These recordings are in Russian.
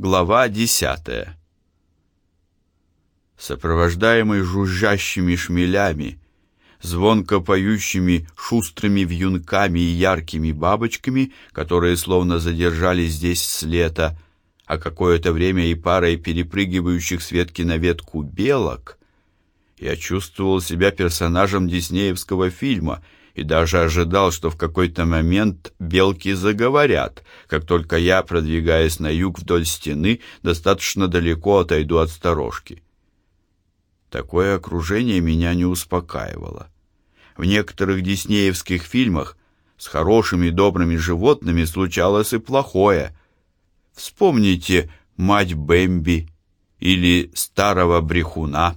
Глава десятая. Сопровождаемый жужжащими шмелями, звонко поющими шустрыми вьюнками и яркими бабочками, которые словно задержались здесь с лета, а какое-то время и парой перепрыгивающих с ветки на ветку белок, я чувствовал себя персонажем диснеевского фильма — и даже ожидал, что в какой-то момент белки заговорят, как только я, продвигаясь на юг вдоль стены, достаточно далеко отойду от сторожки. Такое окружение меня не успокаивало. В некоторых диснеевских фильмах с хорошими добрыми животными случалось и плохое. Вспомните «Мать Бэмби» или «Старого брехуна».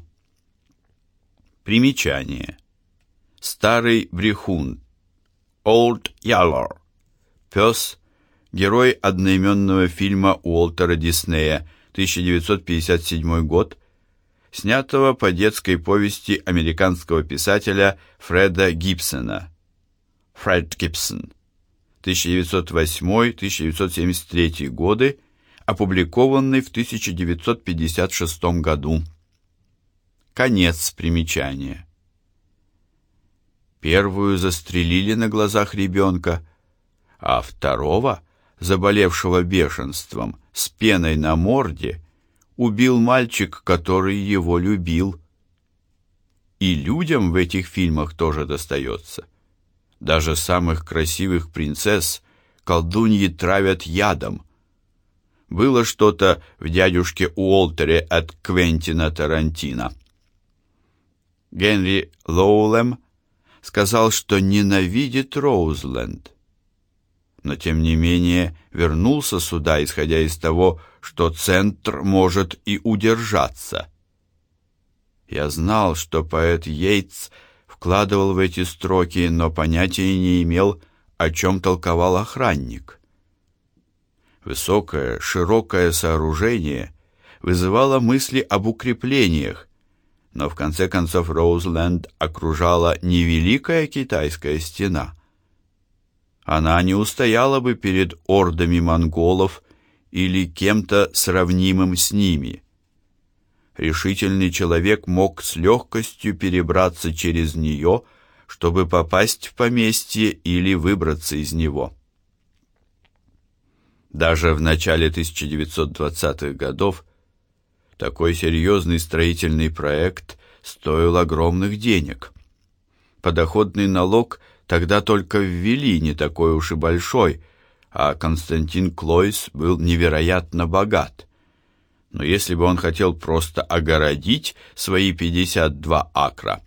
Примечание. Старый брехун. Old Yaller. Пес. Герой одноименного фильма Уолтера Диснея, 1957 год, снятого по детской повести американского писателя Фреда Гибсона. Фред Гибсон. 1908-1973 годы, опубликованный в 1956 году. Конец примечания. Первую застрелили на глазах ребенка, а второго, заболевшего бешенством, с пеной на морде, убил мальчик, который его любил. И людям в этих фильмах тоже достается. Даже самых красивых принцесс колдуньи травят ядом. Было что-то в дядюшке Уолтере от Квентина Тарантино. Генри Лоулем сказал, что ненавидит Роузленд. Но тем не менее вернулся сюда, исходя из того, что центр может и удержаться. Я знал, что поэт Йейтс вкладывал в эти строки, но понятия не имел, о чем толковал охранник. Высокое, широкое сооружение вызывало мысли об укреплениях, но в конце концов Роузленд окружала не великая китайская стена. Она не устояла бы перед ордами монголов или кем-то сравнимым с ними. Решительный человек мог с легкостью перебраться через нее, чтобы попасть в поместье или выбраться из него. Даже в начале 1920-х годов такой серьезный строительный проект стоил огромных денег. Подоходный налог тогда только ввели не такой уж и большой, а Константин Клойс был невероятно богат. Но если бы он хотел просто огородить свои 52 акра,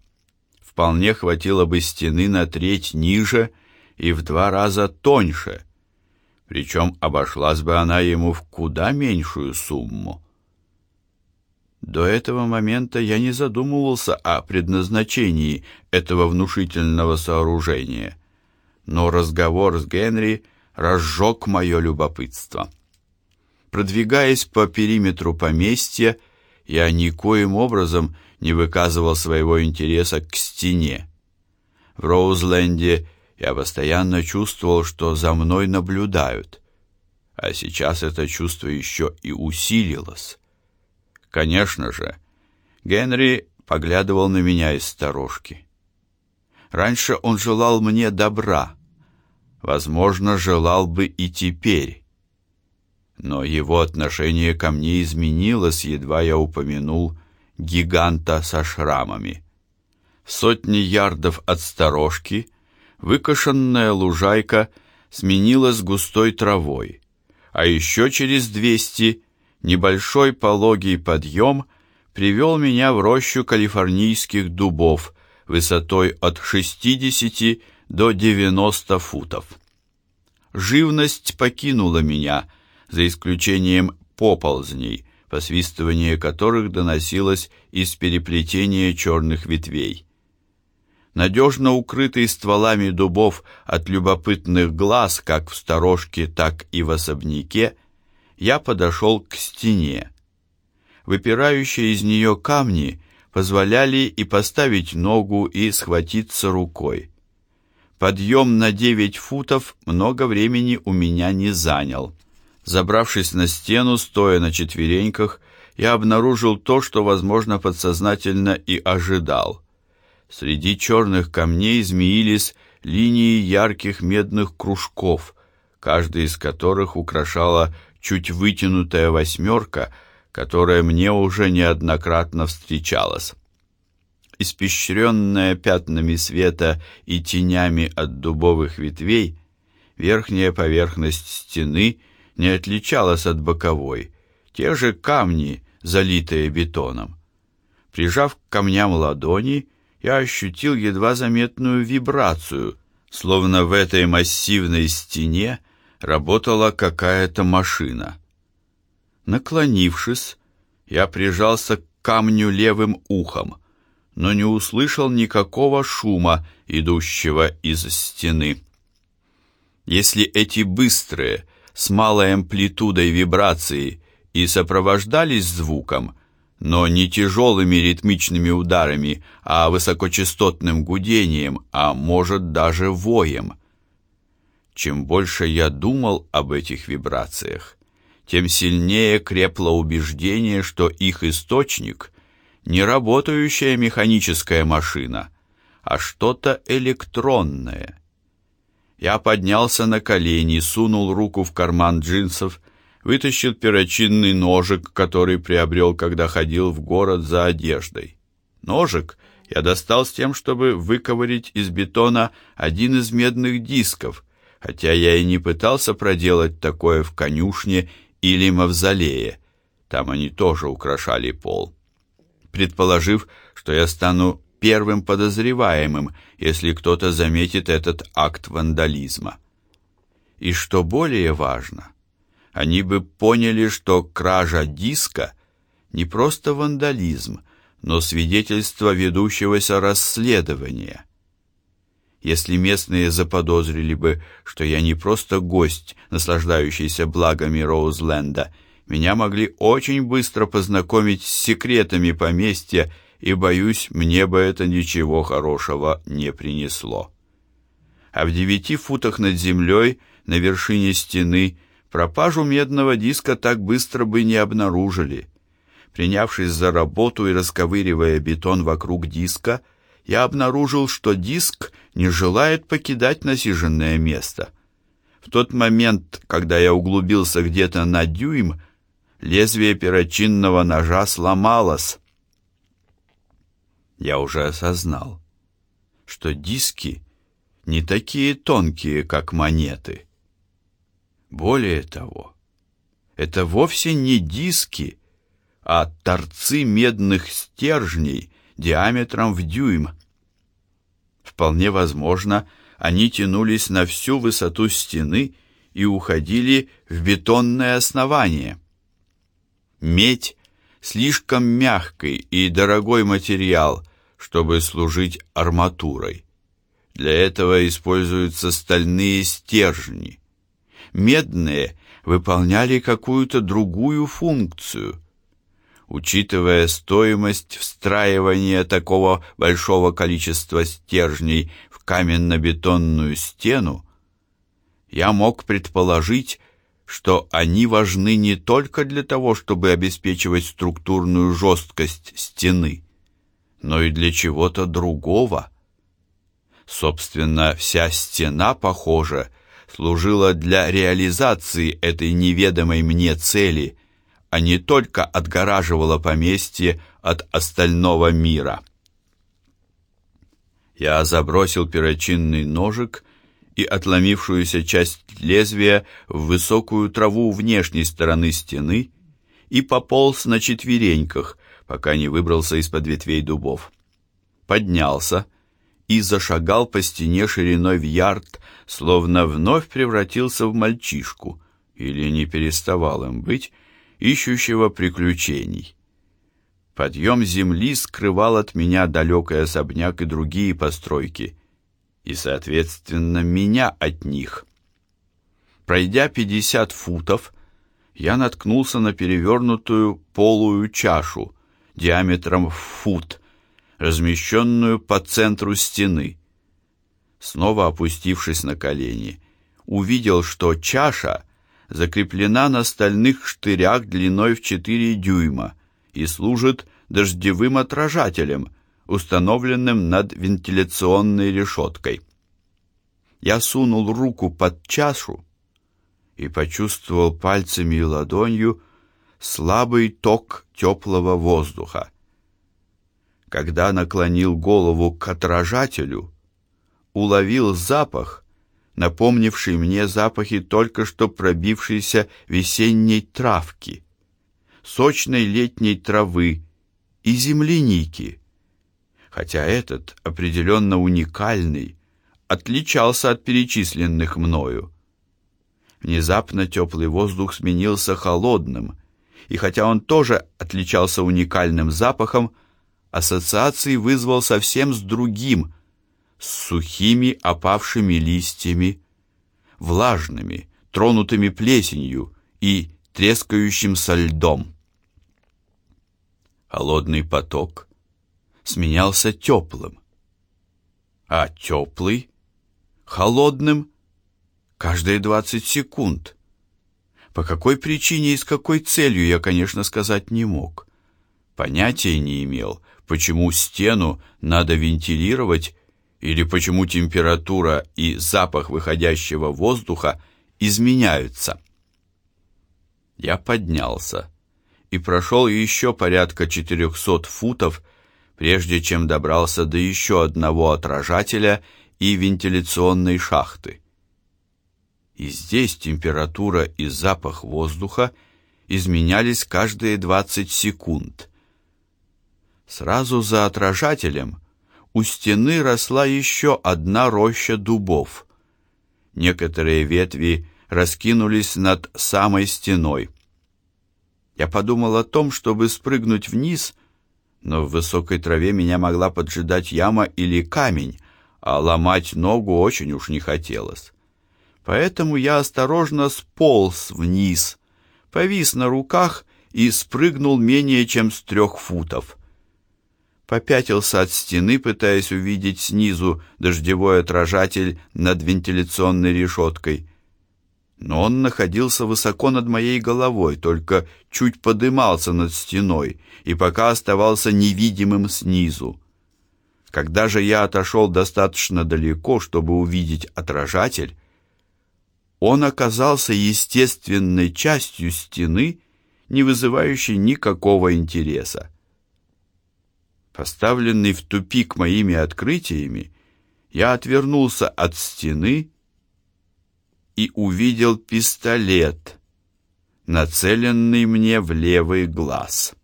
вполне хватило бы стены на треть ниже и в два раза тоньше, причем обошлась бы она ему в куда меньшую сумму. До этого момента я не задумывался о предназначении этого внушительного сооружения, но разговор с Генри разжег мое любопытство. Продвигаясь по периметру поместья, я никоим образом не выказывал своего интереса к стене. В Роузленде я постоянно чувствовал, что за мной наблюдают, а сейчас это чувство еще и усилилось. Конечно же, Генри поглядывал на меня из сторожки. Раньше он желал мне добра. Возможно, желал бы и теперь. Но его отношение ко мне изменилось, едва я упомянул гиганта со шрамами. Сотни ярдов от сторожки выкошенная лужайка сменилась густой травой, а еще через двести Небольшой пологий подъем привел меня в рощу калифорнийских дубов высотой от 60 до 90 футов. Живность покинула меня, за исключением поползней, посвистывание которых доносилось из переплетения черных ветвей. Надежно укрытый стволами дубов от любопытных глаз, как в сторожке, так и в особняке, я подошел к стене. Выпирающие из нее камни позволяли и поставить ногу, и схватиться рукой. Подъем на девять футов много времени у меня не занял. Забравшись на стену, стоя на четвереньках, я обнаружил то, что, возможно, подсознательно и ожидал. Среди черных камней змеились линии ярких медных кружков, каждый из которых украшала чуть вытянутая восьмерка, которая мне уже неоднократно встречалась. Испещренная пятнами света и тенями от дубовых ветвей, верхняя поверхность стены не отличалась от боковой, те же камни, залитые бетоном. Прижав к камням ладони, я ощутил едва заметную вибрацию, словно в этой массивной стене работала какая-то машина. Наклонившись, я прижался к камню левым ухом, но не услышал никакого шума, идущего из стены. Если эти быстрые, с малой амплитудой вибрации и сопровождались звуком, но не тяжелыми ритмичными ударами, а высокочастотным гудением, а может даже воем. Чем больше я думал об этих вибрациях, тем сильнее крепло убеждение, что их источник не работающая механическая машина, а что-то электронное. Я поднялся на колени, сунул руку в карман джинсов, вытащил перочинный ножик, который приобрел, когда ходил в город за одеждой. Ножик я достал с тем, чтобы выковырять из бетона один из медных дисков, хотя я и не пытался проделать такое в конюшне или мавзолее. Там они тоже украшали пол предположив, что я стану первым подозреваемым, если кто-то заметит этот акт вандализма. И что более важно, они бы поняли, что кража диска не просто вандализм, но свидетельство ведущегося расследования. Если местные заподозрили бы, что я не просто гость, наслаждающийся благами Роузленда, меня могли очень быстро познакомить с секретами поместья, и, боюсь, мне бы это ничего хорошего не принесло. А в девяти футах над землей, на вершине стены, пропажу медного диска так быстро бы не обнаружили. Принявшись за работу и расковыривая бетон вокруг диска, я обнаружил, что диск не желает покидать насиженное место. В тот момент, когда я углубился где-то на дюйм, лезвие перочинного ножа сломалось. Я уже осознал, что диски не такие тонкие, как монеты. Более того, это вовсе не диски, а торцы медных стержней диаметром в дюйм. Вполне возможно, они тянулись на всю высоту стены и уходили в бетонное основание. Медь слишком мягкий и дорогой материал, чтобы служить арматурой. Для этого используются стальные стержни. Медные выполняли какую-то другую функцию. Учитывая стоимость встраивания такого большого количества стержней в каменно-бетонную стену, я мог предположить, что они важны не только для того, чтобы обеспечивать структурную жесткость стены, но и для чего-то другого. Собственно, вся стена, похоже, служила для реализации этой неведомой мне цели, а не только отгораживала поместье от остального мира. Я забросил перочинный ножик и отломившуюся часть лезвия в высокую траву внешней стороны стены и пополз на четвереньках, пока не выбрался из-под ветвей дубов. Поднялся и зашагал по стене шириной в ярд, словно вновь превратился в мальчишку, или не переставал им быть, ищущего приключений. Подъем земли скрывал от меня далекий особняк и другие постройки — и, соответственно, меня от них. Пройдя пятьдесят футов, я наткнулся на перевернутую полую чашу диаметром в фут, размещенную по центру стены. Снова опустившись на колени, увидел, что чаша закреплена на стальных штырях длиной в 4 дюйма и служит дождевым отражателем, установленным над вентиляционной решеткой. Я сунул руку под чашу и почувствовал пальцами и ладонью слабый ток теплого воздуха. Когда наклонил голову к отражателю, уловил запах, напомнивший мне запахи только что пробившейся весенней травки, сочной летней травы и земляники. Хотя этот определенно уникальный отличался от перечисленных мною. Внезапно теплый воздух сменился холодным, и хотя он тоже отличался уникальным запахом, ассоциации вызвал совсем с другим, с сухими опавшими листьями, влажными, тронутыми плесенью и трескающимся льдом. Холодный поток сменялся теплым, а теплый — холодным каждые двадцать секунд. По какой причине и с какой целью я, конечно, сказать не мог. Понятия не имел, почему стену надо вентилировать или почему температура и запах выходящего воздуха изменяются. Я поднялся и прошел еще порядка 400 футов, прежде чем добрался до еще одного отражателя и вентиляционной шахты. И здесь температура и запах воздуха изменялись каждые 20 секунд – Сразу за отражателем у стены росла еще одна роща дубов. Некоторые ветви раскинулись над самой стеной. Я подумал о том, чтобы спрыгнуть вниз, но в высокой траве меня могла поджидать яма или камень, а ломать ногу очень уж не хотелось. Поэтому я осторожно сполз вниз, повис на руках и спрыгнул менее чем с трех футов попятился от стены, пытаясь увидеть снизу дождевой отражатель над вентиляционной решеткой. Но он находился высоко над моей головой, только чуть подымался над стеной и пока оставался невидимым снизу. Когда же я отошел достаточно далеко, чтобы увидеть отражатель, он оказался естественной частью стены, не вызывающей никакого интереса. Поставленный в тупик моими открытиями, я отвернулся от стены и увидел пистолет, нацеленный мне в левый глаз.